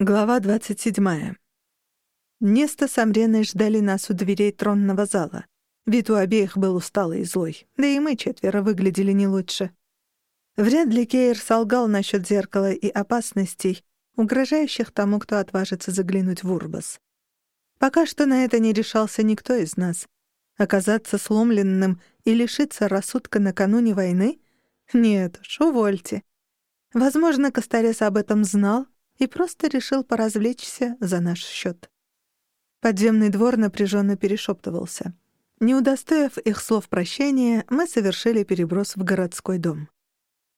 Глава 27. Неста с Амреной ждали нас у дверей тронного зала. Вид у обеих был усталый и злой, да и мы четверо выглядели не лучше. Вряд ли Кейр солгал насчет зеркала и опасностей, угрожающих тому, кто отважится заглянуть в Урбас. Пока что на это не решался никто из нас. Оказаться сломленным и лишиться рассудка накануне войны? Нет уж, увольте. Возможно, Костарес об этом знал, и просто решил поразвлечься за наш счет. Подземный двор напряженно перешептывался. Не удостоив их слов прощения, мы совершили переброс в городской дом.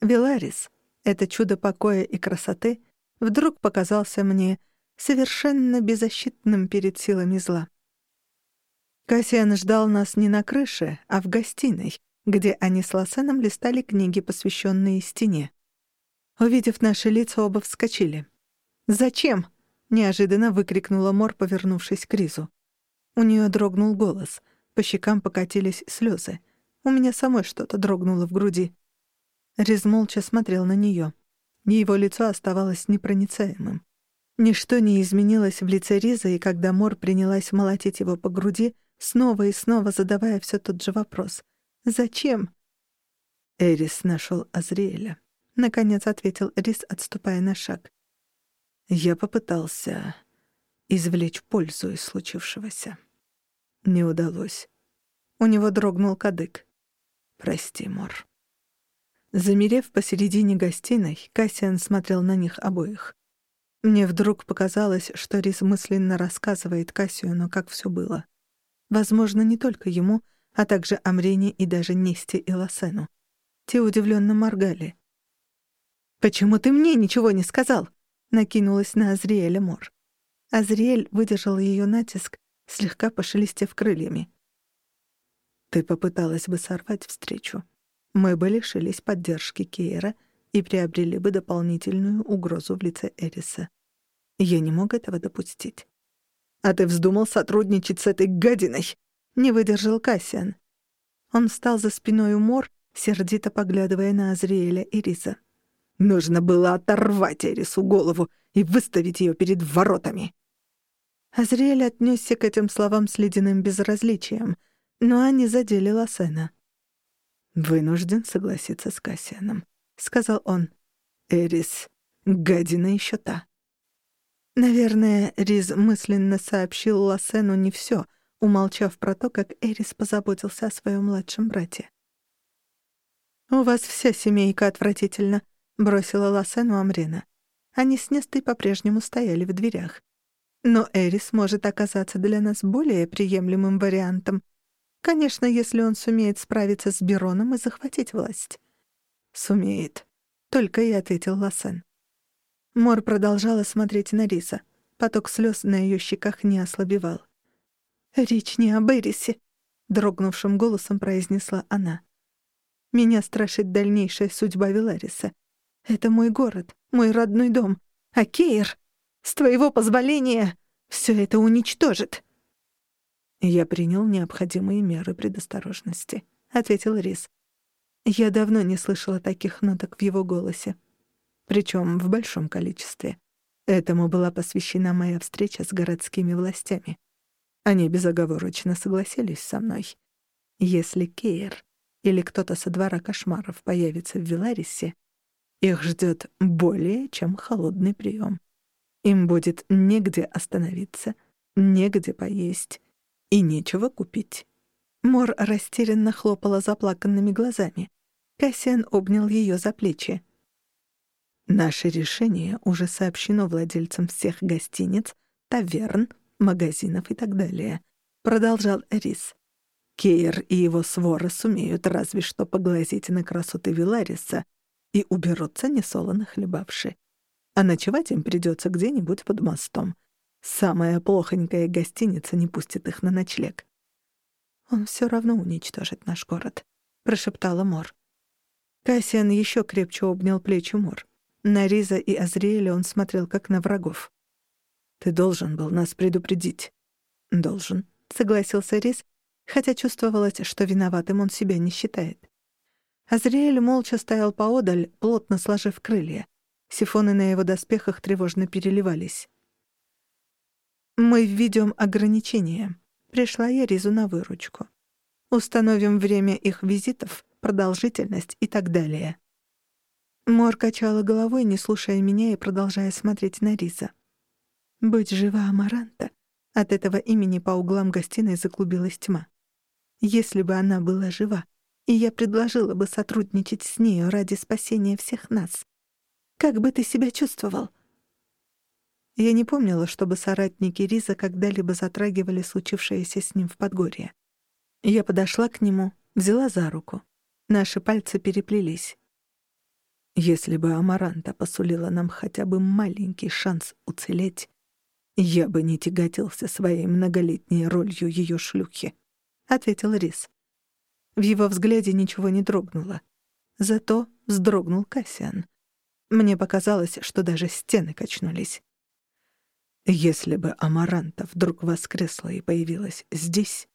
Веларис, это чудо покоя и красоты, вдруг показался мне совершенно беззащитным перед силами зла. Кассиан ждал нас не на крыше, а в гостиной, где они с Лосеном листали книги, посвященные стене. Увидев наши лица, оба вскочили. «Зачем?» — неожиданно выкрикнула Мор, повернувшись к Ризу. У нее дрогнул голос, по щекам покатились слезы. У меня самой что-то дрогнуло в груди. Риз молча смотрел на нее. Его лицо оставалось непроницаемым. Ничто не изменилось в лице Риза, и когда Мор принялась молотить его по груди, снова и снова задавая все тот же вопрос. «Зачем?» Эрис нашел Азриэля. Наконец ответил Рис, отступая на шаг. Я попытался извлечь пользу из случившегося. Не удалось. У него дрогнул кадык. «Прости, Мор». Замерев посередине гостиной, Кассиан смотрел на них обоих. Мне вдруг показалось, что Рис мысленно рассказывает Кассиану, как все было. Возможно, не только ему, а также Амрене и даже Несте и Лосену. Те удивленно моргали. «Почему ты мне ничего не сказал?» Накинулась на Азриэля Мор. Азриэль выдержал ее натиск, слегка пошелестев крыльями. «Ты попыталась бы сорвать встречу. Мы бы лишились поддержки Кейра и приобрели бы дополнительную угрозу в лице Эриса. Я не мог этого допустить». «А ты вздумал сотрудничать с этой гадиной?» — не выдержал Кассиан. Он встал за спиной у Мор, сердито поглядывая на Азриэля и Риза. Нужно было оторвать Эрису голову и выставить ее перед воротами. Азриэль отнесся к этим словам с ледяным безразличием, но они задели Лосена. «Вынужден согласиться с Кассианом», — сказал он. «Эрис, гадина еще та». Наверное, Риз мысленно сообщил Лосену не все, умолчав про то, как Эрис позаботился о своем младшем брате. «У вас вся семейка отвратительна», — бросила Лассену Амрина. Они с Нестой по-прежнему стояли в дверях. Но Эрис может оказаться для нас более приемлемым вариантом. Конечно, если он сумеет справиться с Бероном и захватить власть. «Сумеет», — только и ответил Лассен. Мор продолжала смотреть на Риса. Поток слез на ее щеках не ослабевал. «Речь не об Эрисе», — дрогнувшим голосом произнесла она. «Меня страшит дальнейшая судьба Велариса. Это мой город, мой родной дом. А Кейр, с твоего позволения, все это уничтожит. Я принял необходимые меры предосторожности, ответил Рис. Я давно не слышала таких ноток в его голосе, причем в большом количестве. Этому была посвящена моя встреча с городскими властями. Они безоговорочно согласились со мной. Если Кейр или кто-то со двора кошмаров появится в Виларисе, их ждет более чем холодный прием. Им будет негде остановиться, негде поесть и нечего купить. Мор растерянно хлопала заплаканными глазами. Кассиан обнял ее за плечи. «Наше решение уже сообщено владельцам всех гостиниц, таверн, магазинов и так далее», — продолжал Рис. Кейр и его своры сумеют разве что поглазеть на красоты Вилариса и уберутся несолоно хлебавши. А ночевать им придется где-нибудь под мостом. Самая плохонькая гостиница не пустит их на ночлег. «Он все равно уничтожит наш город», — прошептала Мор. Кассиан еще крепче обнял плечи Мор. На Риза и Азриэля он смотрел как на врагов. «Ты должен был нас предупредить». «Должен», — согласился Риз, хотя чувствовалось, что виноватым он себя не считает. Азриэль молча стоял поодаль, плотно сложив крылья. Сифоны на его доспехах тревожно переливались. «Мы введем ограничения», — пришла я Ризу на выручку. «Установим время их визитов, продолжительность и так далее». Мор качала головой, не слушая меня и продолжая смотреть на Риза. «Будь жива, Амаранта!» От этого имени по углам гостиной заклубилась тьма. «Если бы она была жива, и я предложила бы сотрудничать с нею ради спасения всех нас, как бы ты себя чувствовал?» Я не помнила, чтобы соратники Риза когда-либо затрагивали случившееся с ним в Подгорье. Я подошла к нему, взяла за руку. Наши пальцы переплелись. Если бы Амаранта посулила нам хотя бы маленький шанс уцелеть, я бы не тяготился своей многолетней ролью ее шлюхи, — ответил Рис. В его взгляде ничего не дрогнуло. Зато вздрогнул Кассиан. Мне показалось, что даже стены качнулись. Если бы Амаранта вдруг воскресла и появилась здесь,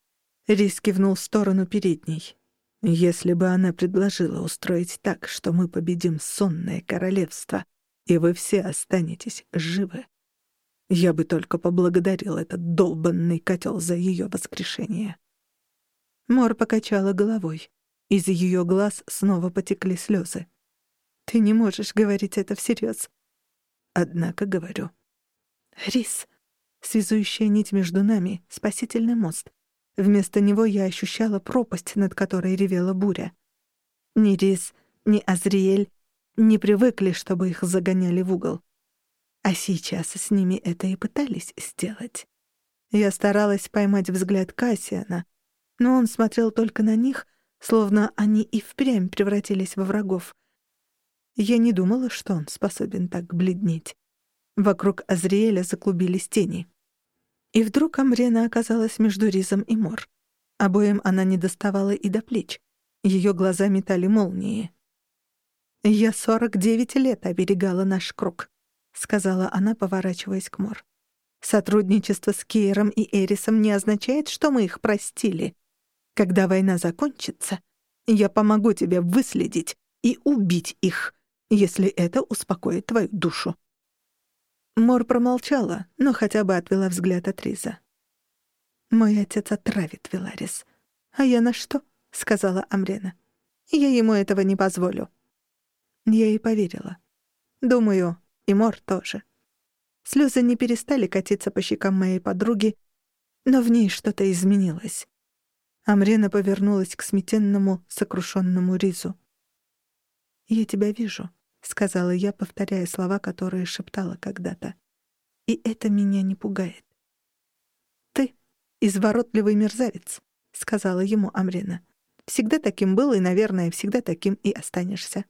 Рис кивнул в сторону передней. Если бы она предложила устроить так, что мы победим сонное королевство, и вы все останетесь живы, я бы только поблагодарил этот долбанный котел за ее воскрешение. Мор покачала головой. Из ее глаз снова потекли слезы. «Ты не можешь говорить это всерьез». «Однако говорю». «Рис». Связующая нить между нами — спасительный мост. Вместо него я ощущала пропасть, над которой ревела буря. Ни Рис, ни Азриэль не привыкли, чтобы их загоняли в угол. А сейчас с ними это и пытались сделать. Я старалась поймать взгляд Кассиана, но он смотрел только на них, словно они и впрямь превратились во врагов. Я не думала, что он способен так бледнеть. Вокруг Азриэля заклубились тени. И вдруг Амрена оказалась между Ризом и Мор. Обоим она не доставала и до плеч. Ее глаза метали молнии. «Я сорок девять лет оберегала наш круг», — сказала она, поворачиваясь к Мор. «Сотрудничество с Кейром и Эрисом не означает, что мы их простили. Когда война закончится, я помогу тебе выследить и убить их, если это успокоит твою душу». Мор промолчала, но хотя бы отвела взгляд от Риза. «Мой отец отравит Веларис. А я на что?» — сказала Амрена. «Я ему этого не позволю». Я ей поверила. Думаю, и Мор тоже. Слезы не перестали катиться по щекам моей подруги, но в ней что-то изменилось. Амрена повернулась к сметенному, сокрушенному Ризу. «Я тебя вижу», — сказала я, повторяя слова, которые шептала когда-то. «И это меня не пугает». «Ты — изворотливый мерзавец», — сказала ему Амрена. «Всегда таким был и, наверное, всегда таким и останешься.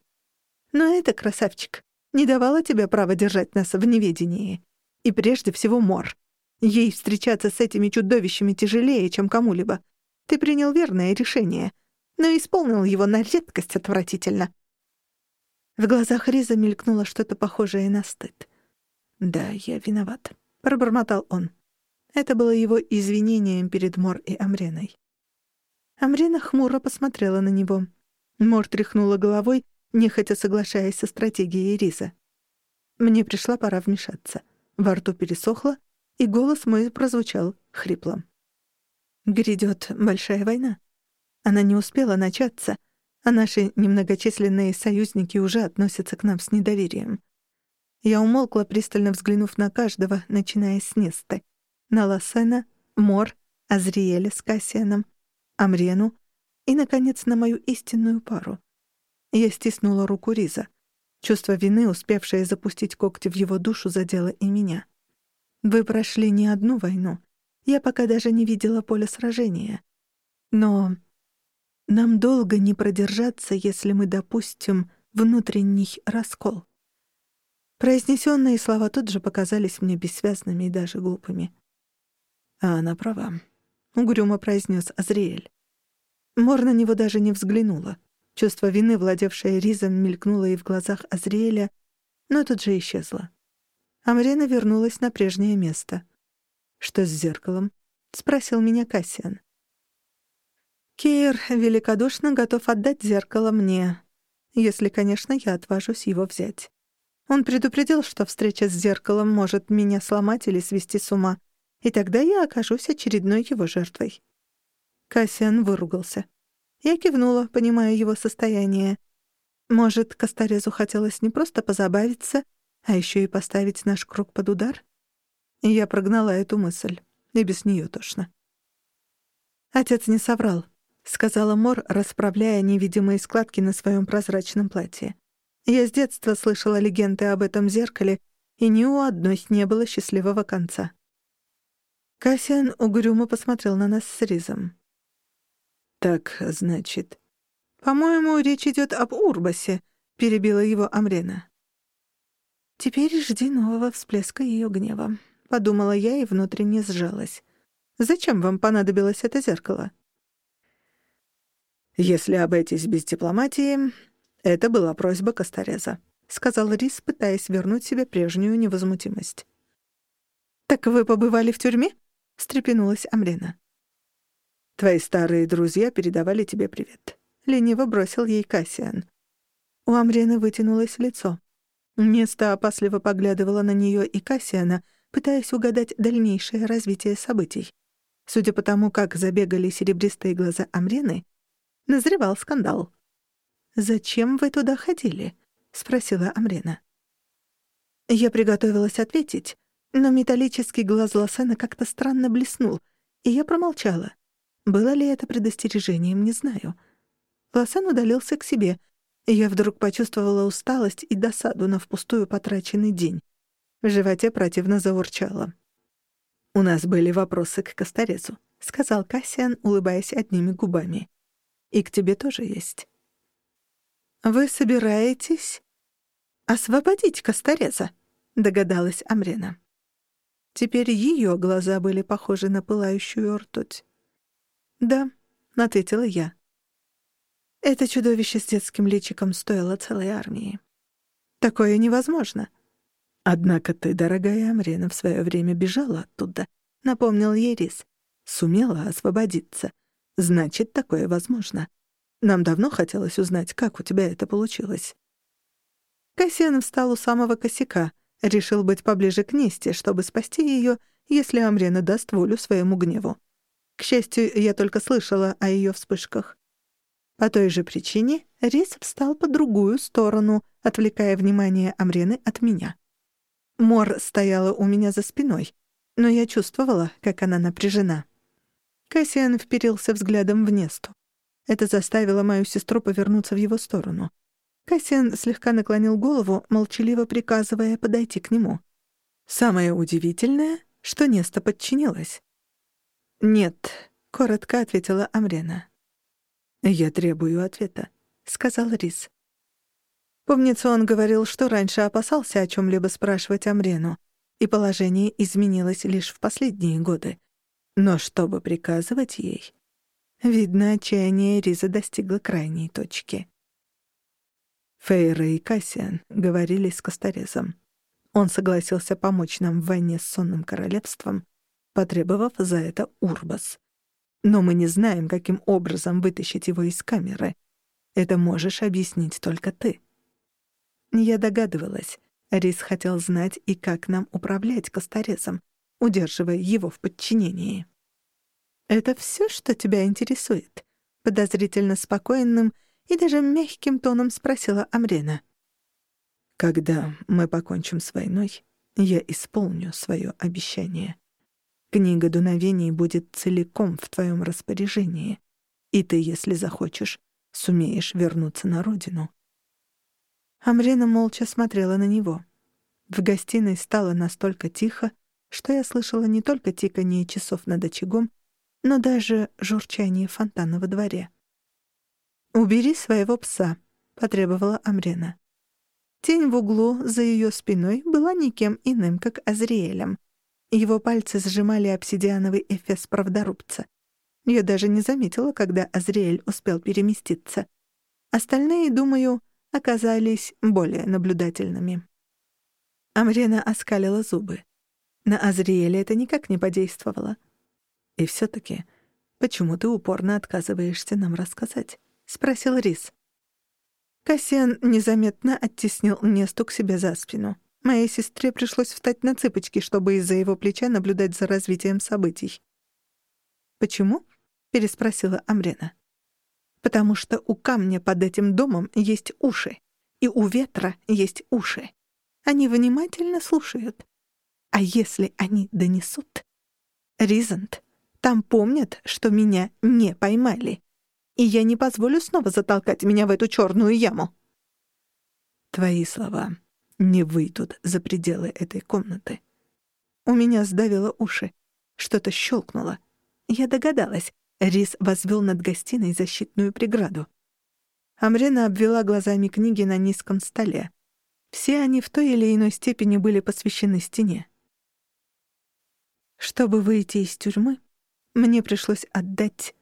Но это, красавчик, не давала тебе права держать нас в неведении. И прежде всего Мор. Ей встречаться с этими чудовищами тяжелее, чем кому-либо. Ты принял верное решение, но исполнил его на редкость отвратительно». В глазах Риза мелькнуло что-то похожее на стыд. «Да, я виноват», — пробормотал он. Это было его извинением перед Мор и Амреной. Амрена хмуро посмотрела на него. Мор тряхнула головой, нехотя соглашаясь со стратегией Риза. Мне пришла пора вмешаться. Во рту пересохло, и голос мой прозвучал хрипло. Грядет большая война. Она не успела начаться, а наши немногочисленные союзники уже относятся к нам с недоверием. Я умолкла, пристально взглянув на каждого, начиная с Несты. На Лассена, Мор, Азриэля с Кассианом, Амрену и, наконец, на мою истинную пару. Я стиснула руку Риза. Чувство вины, успевшее запустить когти в его душу, задело и меня. Вы прошли не одну войну — я пока даже не видела поля сражения. Но нам долго не продержаться, если мы допустим внутренний раскол. Произнесенные слова тут же показались мне бессвязными и даже глупыми. А она права, — угрюмо произнес Азриэль. Мор на него даже не взглянула. Чувство вины, владевшее Ризом, мелькнуло и в глазах Азриэля, но тут же исчезло. Амрена вернулась на прежнее место. «Что с зеркалом?» — спросил меня Кассиан. Кейр великодушно готов отдать зеркало мне, если, конечно, я отважусь его взять. Он предупредил, что встреча с зеркалом может меня сломать или свести с ума, и тогда я окажусь очередной его жертвой. Кассиан выругался. Я кивнула, понимая его состояние. Может, Костарезу хотелось не просто позабавиться, а еще и поставить наш круг под удар? Я прогнала эту мысль, и без нее тошно. Отец не соврал. — сказала Мор, расправляя невидимые складки на своем прозрачном платье. «Я с детства слышала легенды об этом зеркале, и ни у одной не было счастливого конца». Кассиан угрюмо посмотрел на нас с Ризом. «Так, значит...» «По-моему, речь идет об Урбасе», — перебила его Амрена. «Теперь жди нового всплеска ее гнева», — подумала я и внутренне сжалась. «Зачем вам понадобилось это зеркало?» «Если обойтись без дипломатии, это была просьба Костореза», — сказал Рис, пытаясь вернуть себе прежнюю невозмутимость. «Так вы побывали в тюрьме?» — встрепенулась Амрина. «Твои старые друзья передавали тебе привет», — лениво бросил ей Кассиан. У Амрины вытянулось лицо. Неста опасливо поглядывала на нее и Кассиана, пытаясь угадать дальнейшее развитие событий. Судя по тому, как забегали серебристые глаза Амрены, Назревал скандал. «Зачем вы туда ходили?» — спросила Амрена. Я приготовилась ответить, но металлический глаз Лосена как-то странно блеснул, и я промолчала. Было ли это предостережением, не знаю. Лосен удалился к себе, и я вдруг почувствовала усталость и досаду на впустую потраченный день. В животе противно заурчало. «У нас были вопросы к Косторезу», — сказал Кассиан, улыбаясь одними губами. И к тебе тоже есть. «Вы собираетесь освободить Костореза?» — догадалась Амрена. Теперь ее глаза были похожи на пылающую ртуть. «Да», — ответила я. Это чудовище с детским личиком стоило целой армии. Такое невозможно. Однако ты, дорогая Амрена, в свое время бежала оттуда, — напомнил ей Рис. Сумела освободиться. Значит, такое возможно. Нам давно хотелось узнать, как у тебя это получилось. Кассиан встал у самого косяка, решил быть поближе к Несте, чтобы спасти ее, если Амрена даст волю своему гневу. К счастью, я только слышала о ее вспышках. По той же причине Рис встал по другую сторону, отвлекая внимание Амрены от меня. Мор стояла у меня за спиной, но я чувствовала, как она напряжена. Кассиан вперился взглядом в Несту. Это заставило мою сестру повернуться в его сторону. Кассиан слегка наклонил голову, молчаливо приказывая подойти к нему. Самое удивительное, что Неста подчинилась. «Нет», — коротко ответила Амрена. «Я требую ответа», — сказал Рис. Помнится, он говорил, что раньше опасался о чем либо спрашивать Амрену, и положение изменилось лишь в последние годы. Но чтобы приказывать ей... Видно, отчаяние Риза достигло крайней точки. Фейра и Кассиан говорили с Косторезом. Он согласился помочь нам в войне с Сонным Королевством, потребовав за это Урбас. Но мы не знаем, каким образом вытащить его из камеры. Это можешь объяснить только ты. Я догадывалась. Рис хотел знать и как нам управлять Косторезом, удерживая его в подчинении. «Это все, что тебя интересует?» — подозрительно спокойным и даже мягким тоном спросила Амрена. «Когда мы покончим с войной, я исполню свое обещание. Книга дуновений будет целиком в твоем распоряжении, и ты, если захочешь, сумеешь вернуться на родину». Амрена молча смотрела на него. В гостиной стало настолько тихо, что я слышала не только тикание часов над очагом, но даже журчание фонтана во дворе. «Убери своего пса», — потребовала Амрена. Тень в углу за ее спиной была никем иным, как Азриэлем. Его пальцы сжимали обсидиановый эфес правдорубца. Я даже не заметила, когда Азриэль успел переместиться. Остальные, думаю, оказались более наблюдательными. Амрена оскалила зубы. На Азриэля это никак не подействовало. «И все-таки, почему ты упорно отказываешься нам рассказать?» — спросил Рис. Кассиан незаметно оттеснил Несту к себе за спину. Моей сестре пришлось встать на цыпочки, чтобы из-за его плеча наблюдать за развитием событий. «Почему?» — переспросила Амрена. «Потому что у камня под этим домом есть уши, и у ветра есть уши. Они внимательно слушают. А если они донесут? Ризант, там помнят, что меня не поймали, и я не позволю снова затолкать меня в эту черную яму». «Твои слова не выйдут за пределы этой комнаты». У меня сдавило уши. Что-то щелкнуло. Я догадалась. Рис возвел над гостиной защитную преграду. Амрена обвела глазами книги на низком столе. Все они в той или иной степени были посвящены стене. Чтобы выйти из тюрьмы, мне пришлось отдать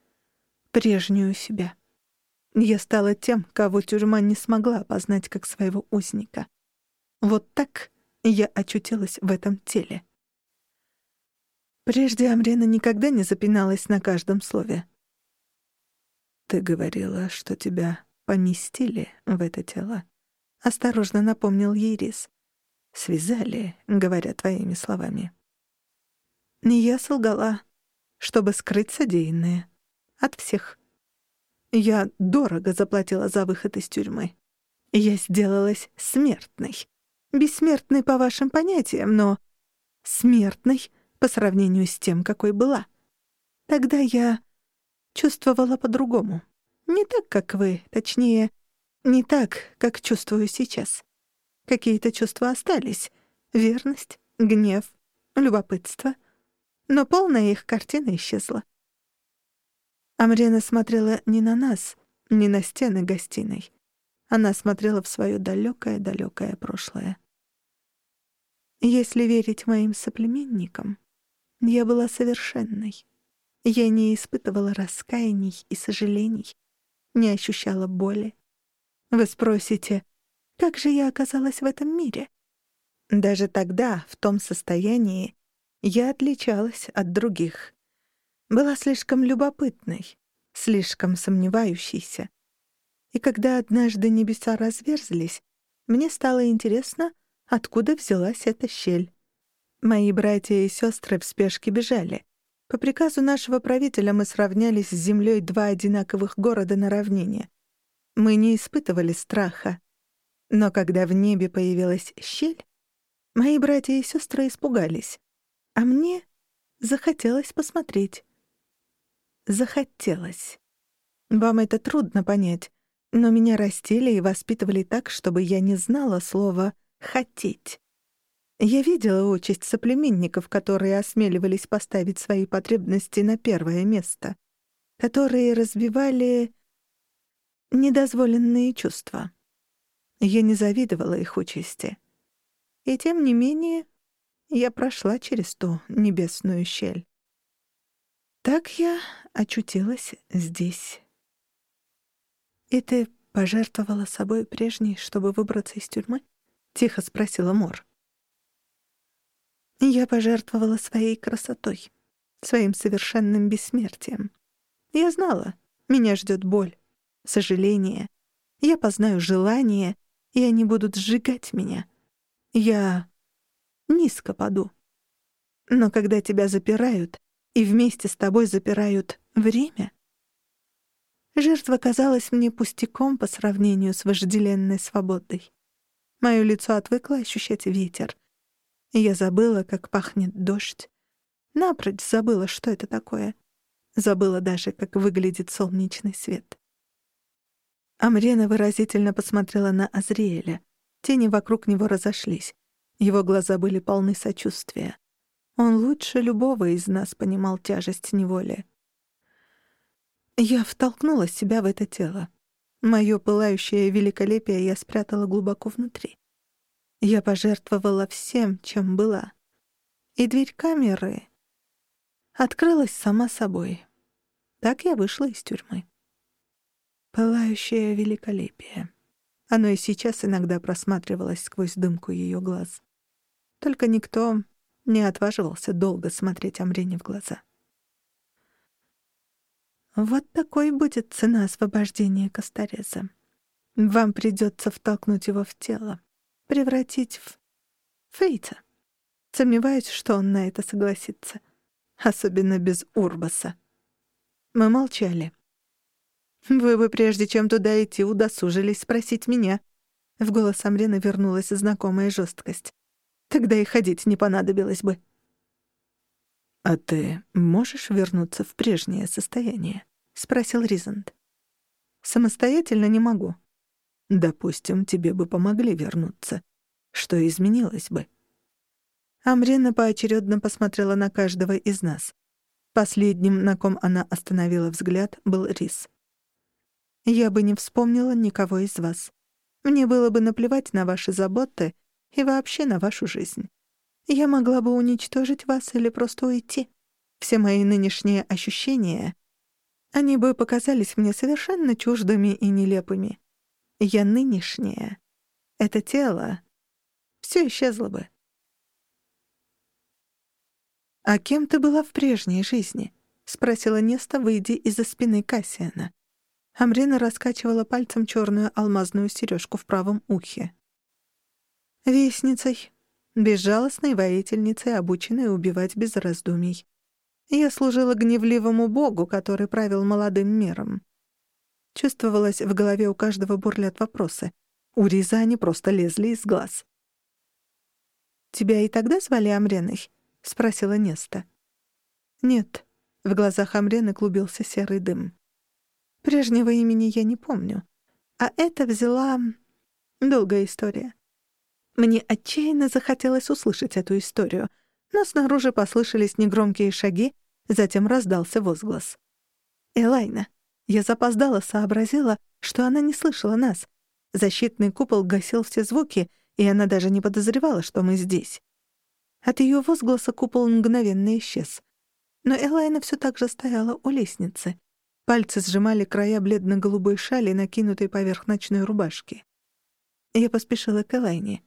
прежнюю себя. Я стала тем, кого тюрьма не смогла опознать как своего узника. Вот так я очутилась в этом теле. Прежде Амрена никогда не запиналась на каждом слове. «Ты говорила, что тебя поместили в это тело», — осторожно напомнил ей Рис. «Связали, говоря твоими словами». Не я солгала, чтобы скрыть содеянное. От всех. Я дорого заплатила за выход из тюрьмы. Я сделалась смертной. Бессмертной по вашим понятиям, но смертной по сравнению с тем, какой была. Тогда я чувствовала по-другому. Не так, как вы, точнее, не так, как чувствую сейчас. Какие-то чувства остались. Верность, гнев, любопытство. Но полная их картина исчезла. Амрена смотрела не на нас, не на стены гостиной. Она смотрела в свое далекое-далекое прошлое. Если верить моим соплеменникам, я была совершенной. Я не испытывала раскаяний и сожалений, не ощущала боли. Вы спросите, как же я оказалась в этом мире? Даже тогда, в том состоянии, я отличалась от других. Была слишком любопытной, слишком сомневающейся. И когда однажды небеса разверзлись, мне стало интересно, откуда взялась эта щель. Мои братья и сестры в спешке бежали. По приказу нашего правителя мы сравнялись с землей два одинаковых города на равнине. Мы не испытывали страха. Но когда в небе появилась щель, мои братья и сестры испугались. А мне захотелось посмотреть. Захотелось. Вам это трудно понять, но меня растили и воспитывали так, чтобы я не знала слова «хотеть». Я видела участь соплеменников, которые осмеливались поставить свои потребности на первое место, которые развивали недозволенные чувства. Я не завидовала их участи. И тем не менее я прошла через ту небесную щель. Так я очутилась здесь. «И ты пожертвовала собой прежней, чтобы выбраться из тюрьмы?» — тихо спросила Мор. Я пожертвовала своей красотой, своим совершенным бессмертием. Я знала, меня ждет боль, сожаление. Я познаю желание, и они будут сжигать меня. Я низко паду. Но когда тебя запирают, и вместе с тобой запирают время, жертва казалась мне пустяком по сравнению с вожделенной свободой. Мое лицо отвыкло ощущать ветер, я забыла, как пахнет дождь. Напрочь забыла, что это такое. Забыла даже, как выглядит солнечный свет. Амрена выразительно посмотрела на Азриэля. Тени вокруг него разошлись. Его глаза были полны сочувствия. Он лучше любого из нас понимал тяжесть неволи. Я втолкнула себя в это тело. Моё пылающее великолепие я спрятала глубоко внутри. Я пожертвовала всем, чем была. И дверь камеры открылась сама собой. Так я вышла из тюрьмы. Пылающее великолепие. Оно и сейчас иногда просматривалось сквозь дымку ее глаз. Только никто не отваживался долго смотреть Амрине в глаза. Вот такой будет цена освобождения Костореза. Вам придется втолкнуть его в тело, превратить в Фейта. Сомневаюсь, что он на это согласится. Особенно без Урбаса. Мы молчали. «Вы бы, прежде чем туда идти, удосужились спросить меня». В голос Амрина вернулась знакомая жесткость. «Тогда и ходить не понадобилось бы». «А ты можешь вернуться в прежнее состояние?» — спросил Ризант. «Самостоятельно не могу». «Допустим, тебе бы помогли вернуться. Что изменилось бы?» Амрина поочередно посмотрела на каждого из нас. Последним, на ком она остановила взгляд, был Рис. «Я бы не вспомнила никого из вас. Мне было бы наплевать на ваши заботы и вообще на вашу жизнь. Я могла бы уничтожить вас или просто уйти. Все мои нынешние ощущения, они бы показались мне совершенно чуждыми и нелепыми. Я нынешняя. Это тело. Все исчезло бы. «А кем ты была в прежней жизни?» — спросила Неста, выйдя из-за спины Кассиана. Амрина раскачивала пальцем черную алмазную сережку в правом ухе. «Вестницей. Безжалостной воительницей, обученной убивать без раздумий. Я служила гневливому богу, который правил молодым миром. Чувствовалось, в голове у каждого бурлят вопросы. У Риза они просто лезли из глаз. «Тебя и тогда звали Амреной?» — спросила Неста. «Нет». В глазах Амрены клубился серый дым. «Прежнего имени я не помню. А это взяла... Долгая история. Мне отчаянно захотелось услышать эту историю, но снаружи послышались негромкие шаги, затем раздался возглас. «Элайна». Я запоздала сообразила, что она не слышала нас. Защитный купол гасил все звуки, и она даже не подозревала, что мы здесь. От ее возгласа купол мгновенно исчез. Но Элайна все так же стояла у лестницы. Пальцы сжимали края бледно-голубой шали, накинутой поверх ночной рубашки. Я поспешила к Элайне.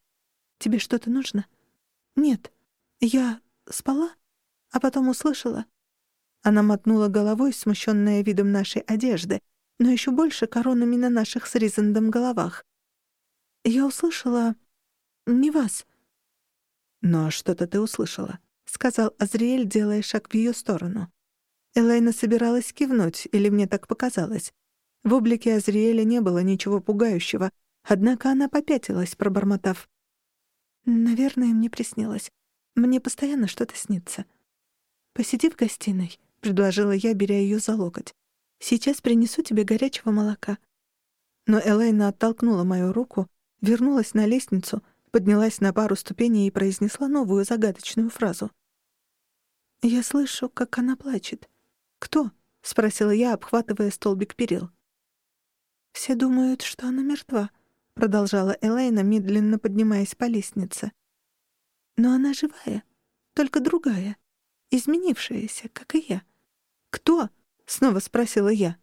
«Тебе что-то нужно?» «Нет. Я спала, а потом услышала». Она мотнула головой, смущенная видом нашей одежды, но еще больше коронами на наших с Ризандом головах. «Я услышала... не вас». «Но что-то ты услышала», — сказал Азриэль, делая шаг в ее сторону. Элайна собиралась кивнуть, или мне так показалось. В облике Азриэля не было ничего пугающего, однако она попятилась, пробормотав. «Наверное, мне приснилось. Мне постоянно что-то снится. Посиди в гостиной», — предложила я, беря ее за локоть. «Сейчас принесу тебе горячего молока». Но Элайна оттолкнула мою руку, вернулась на лестницу — поднялась на пару ступеней и произнесла новую загадочную фразу. «Я слышу, как она плачет. Кто?» — спросила я, обхватывая столбик перил. «Все думают, что она мертва», — продолжала Элейна, медленно поднимаясь по лестнице. «Но она живая, только другая, изменившаяся, как и я». «Кто?» — снова спросила я.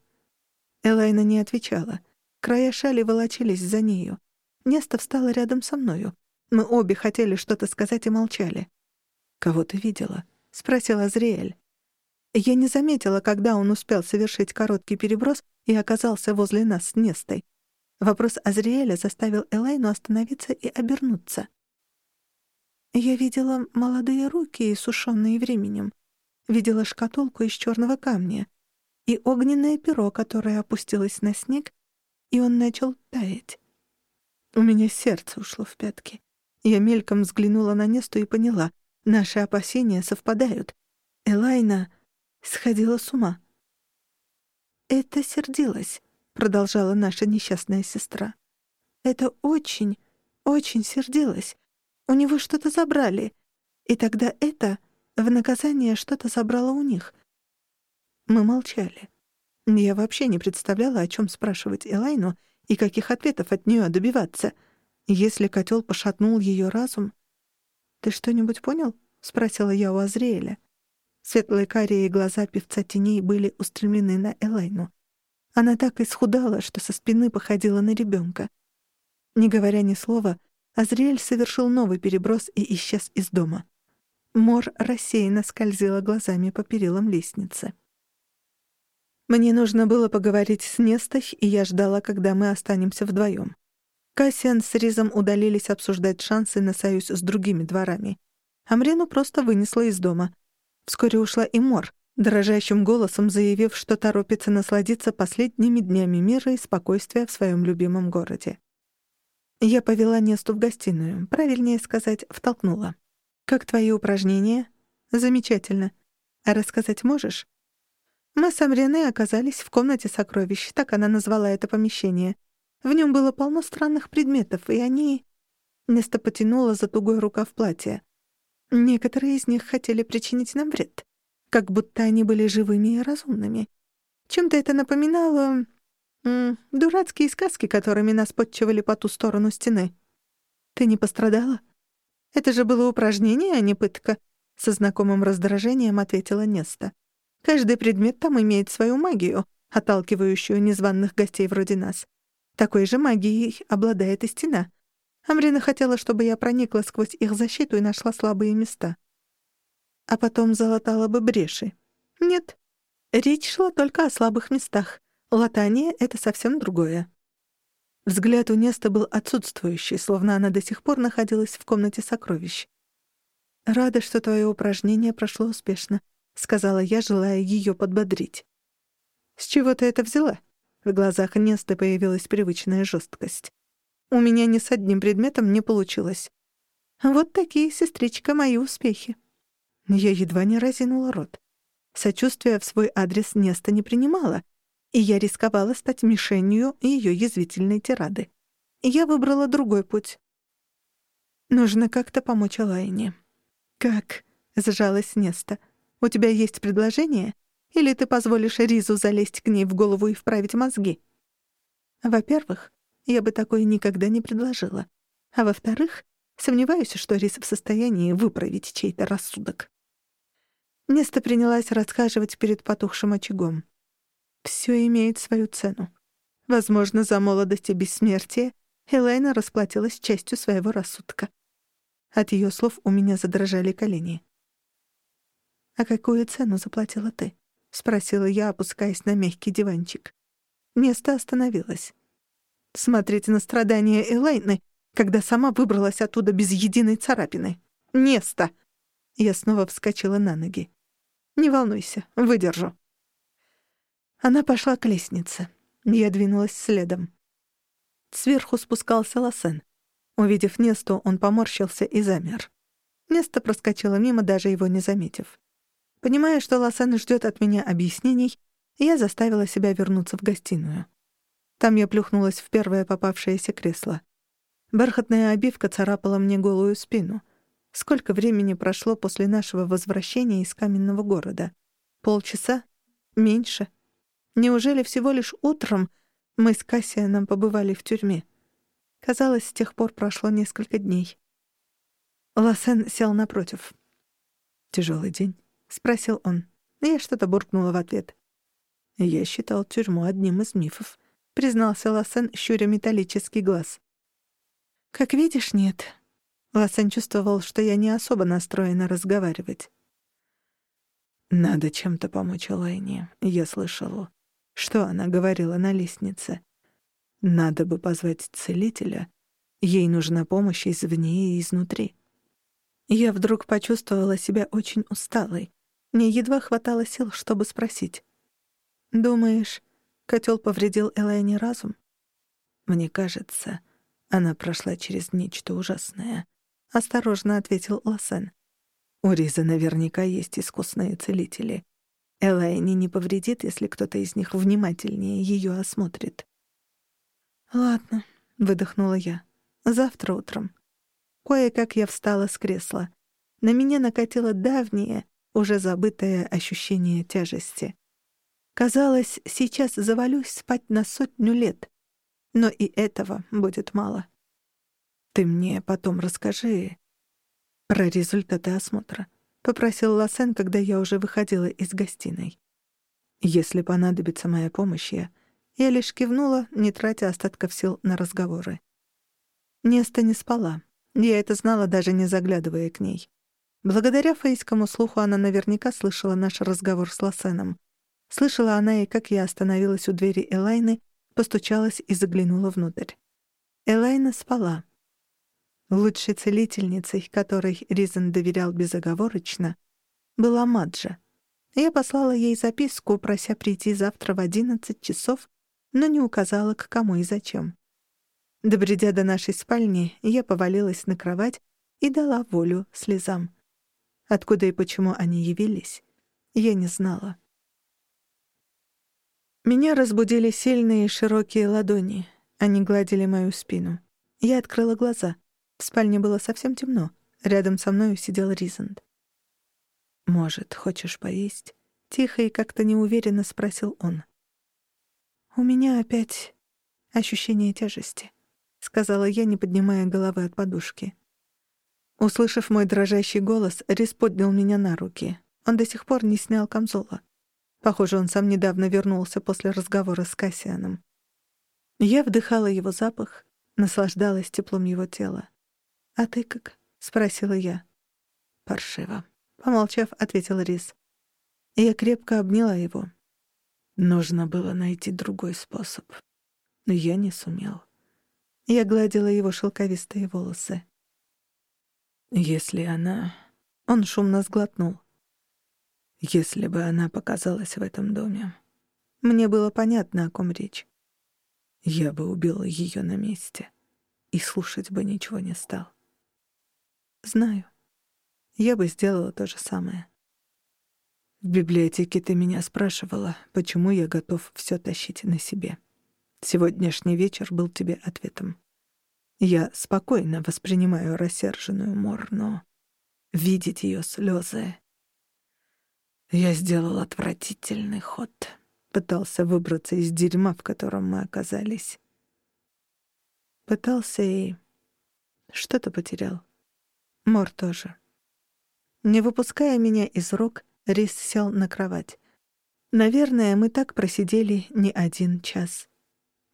Элайна не отвечала. Края шали волочились за нею. Неста встала рядом со мною. Мы обе хотели что-то сказать и молчали. «Кого ты видела?» — спросил Азриэль. Я не заметила, когда он успел совершить короткий переброс и оказался возле нас с Нестой. Вопрос Азриэля заставил Элайну остановиться и обернуться. Я видела молодые руки, сушёные временем, видела шкатулку из черного камня и огненное перо, которое опустилось на снег, и он начал таять. У меня сердце ушло в пятки. Я мельком взглянула на Несту и поняла. Наши опасения совпадают. Элайна сходила с ума. «Это сердилась», — продолжала наша несчастная сестра. «Это очень, очень сердилась. У него что-то забрали. И тогда это в наказание что-то забрало у них». Мы молчали. Я вообще не представляла, о чем спрашивать Элайну и каких ответов от нее добиваться — если котел пошатнул ее разум... «Ты что-нибудь понял?» — спросила я у Азриэля. Светлые карие глаза певца теней были устремлены на Элайну. Она так исхудала, что со спины походила на ребенка. Не говоря ни слова, Азриэль совершил новый переброс и исчез из дома. Мор рассеянно скользила глазами по перилам лестницы. Мне нужно было поговорить с Нестой, и я ждала, когда мы останемся вдвоем. Кассиан с Ризом удалились обсуждать шансы на союз с другими дворами. Амрену просто вынесла из дома. Вскоре ушла и Мор, дрожащим голосом заявив, что торопится насладиться последними днями мира и спокойствия в своем любимом городе. Я повела Несту в гостиную, правильнее сказать, втолкнула. «Как твои упражнения?» «Замечательно. А рассказать можешь?» Мы с Амреной оказались в комнате сокровищ, так она назвала это помещение. В нем было полно странных предметов, и они... Неста потянула за тугой рукав платья. Некоторые из них хотели причинить нам вред как будто они были живыми и разумными. Чем-то это напоминало... Дурацкие сказки, которыми нас подчивали по ту сторону стены. Ты не пострадала? Это же было упражнение, а не пытка. Со знакомым раздражением ответила Неста. Каждый предмет там имеет свою магию, отталкивающую незваных гостей вроде нас. Такой же магией обладает и стена. Амрина хотела, чтобы я проникла сквозь их защиту и нашла слабые места а потом залатала бы бреши. Нет, речь шла только о слабых местах. Латание — это совсем другое. Взгляд у Неста был отсутствующий, словно она до сих пор находилась в комнате сокровищ. «Рада, что твое упражнение прошло успешно», — сказала я, желая ее подбодрить. «С чего ты это взяла?» В глазах Неста появилась привычная жесткость. «У меня ни с одним предметом не получилось. Вот такие, сестричка, мои успехи». Я едва не разинула рот. Сочувствия в свой адрес Неста не принимала, и я рисковала стать мишенью ее язвительной тирады. Я выбрала другой путь. Нужно как-то помочь Алайне. «Как?» — сжалась Неста. «У тебя есть предложение? Или ты позволишь Ризу залезть к ней в голову и вправить мозги?» «Во-первых, я бы такое никогда не предложила. А во-вторых, сомневаюсь, что Риз в состоянии выправить чей-то рассудок». Неста принялась расхаживать перед потухшим очагом. Все имеет свою цену. Возможно, за молодость и бессмертие Элайна расплатилась частью своего рассудка. От ее слов у меня задрожали колени. «А какую цену заплатила ты?» — спросила я, опускаясь на мягкий диванчик. Неста остановилась. Смотреть на страдания Элайны, когда сама выбралась оттуда без единой царапины. «Неста!» Я снова вскочила на ноги. Не волнуйся, выдержу». Она пошла к лестнице. Я двинулась следом. Сверху спускался Лосен. Увидев Несту, он поморщился и замер. Неста проскочила мимо, даже его не заметив. Понимая, что Лосен ждет от меня объяснений, я заставила себя вернуться в гостиную. Там я плюхнулась в первое попавшееся кресло. Бархатная обивка царапала мне голую спину. Сколько времени прошло после нашего возвращения из каменного города? Полчаса? Меньше? Неужели всего лишь утром мы с Кассианом побывали в тюрьме? Казалось, с тех пор прошло несколько дней. Лассен сел напротив. «Тяжелый день?» — спросил он. Я что-то буркнула в ответ. «Я считал тюрьму одним из мифов», — признался Лассен, щуря металлический глаз. «Как видишь, нет. Лассен чувствовал, что я не особо настроена разговаривать. «Надо чем-то помочь Элайне», — я слышала. Что она говорила на лестнице? «Надо бы позвать целителя. Ей нужна помощь извне и изнутри». Я вдруг почувствовала себя очень усталой. Мне едва хватало сил, чтобы спросить. «Думаешь, котел повредил Элайне разум?» Мне кажется, она прошла через нечто ужасное. — осторожно ответил Лосен. «У Ризы наверняка есть искусные целители. Элайни не повредит, если кто-то из них внимательнее ее осмотрит». «Ладно», — выдохнула я. «Завтра утром». Кое-как я встала с кресла. На меня накатило давнее, уже забытое ощущение тяжести. Казалось, сейчас завалюсь спать на сотню лет. Но и этого будет мало. Ты мне потом расскажи про результаты осмотра, попросил Лосен, когда я уже выходила из гостиной. Если понадобится моя помощь, я я лишь кивнула, не тратя остатков сил на разговоры. Неста не спала. Я это знала, даже не заглядывая к ней. Благодаря фейскому слуху она наверняка слышала наш разговор с Лосеном. Слышала она и как я остановилась у двери Элайны, постучалась и заглянула внутрь. Элайна спала. Лучшей целительницей, которой Ризен доверял безоговорочно, была Маджа. Я послала ей записку, прося прийти завтра в одиннадцать часов, но не указала, к кому и зачем. Добредя до нашей спальни, я повалилась на кровать и дала волю слезам. Откуда и почему они явились, я не знала. Меня разбудили сильные широкие ладони. Они гладили мою спину. Я открыла глаза. В спальне было совсем темно. Рядом со мной сидел Ризанд. «Может, хочешь поесть?» — тихо и как-то неуверенно спросил он. «У меня опять ощущение тяжести», — сказала я, не поднимая головы от подушки. Услышав мой дрожащий голос, Рис поднял меня на руки. Он до сих пор не снял камзола. Похоже, он сам недавно вернулся после разговора с Кассианом. Я вдыхала его запах, наслаждалась теплом его тела. «А ты как?» — спросила я. «Паршиво», — помолчав, ответил Рис. Я крепко обняла его. Нужно было найти другой способ. Но я не сумел. Я гладила его шелковистые волосы. Если она... Он шумно сглотнул. Если бы она показалась в этом доме. Мне было понятно, о ком речь. Я бы убила ее на месте и слушать бы ничего не стал. Знаю. Я бы сделала то же самое. В библиотеке ты меня спрашивала, почему я готов все тащить на себе. Сегодняшний вечер был тебе ответом. Я спокойно воспринимаю рассерженную Мор, но видеть ее слезы я сделал отвратительный ход. Пытался выбраться из дерьма, в котором мы оказались. Пытался и... Что-то потерял. Мор тоже. Не выпуская меня из рук, Рис сел на кровать. Наверное, мы так просидели не один час.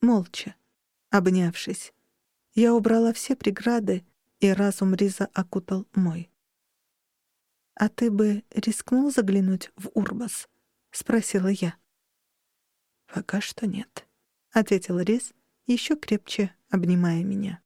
Молча, обнявшись. Я убрала все преграды, и разум Риза окутал мой. «А ты бы рискнул заглянуть в Урбас?» — спросила я. «Пока что нет», — ответил Риз, еще крепче обнимая меня.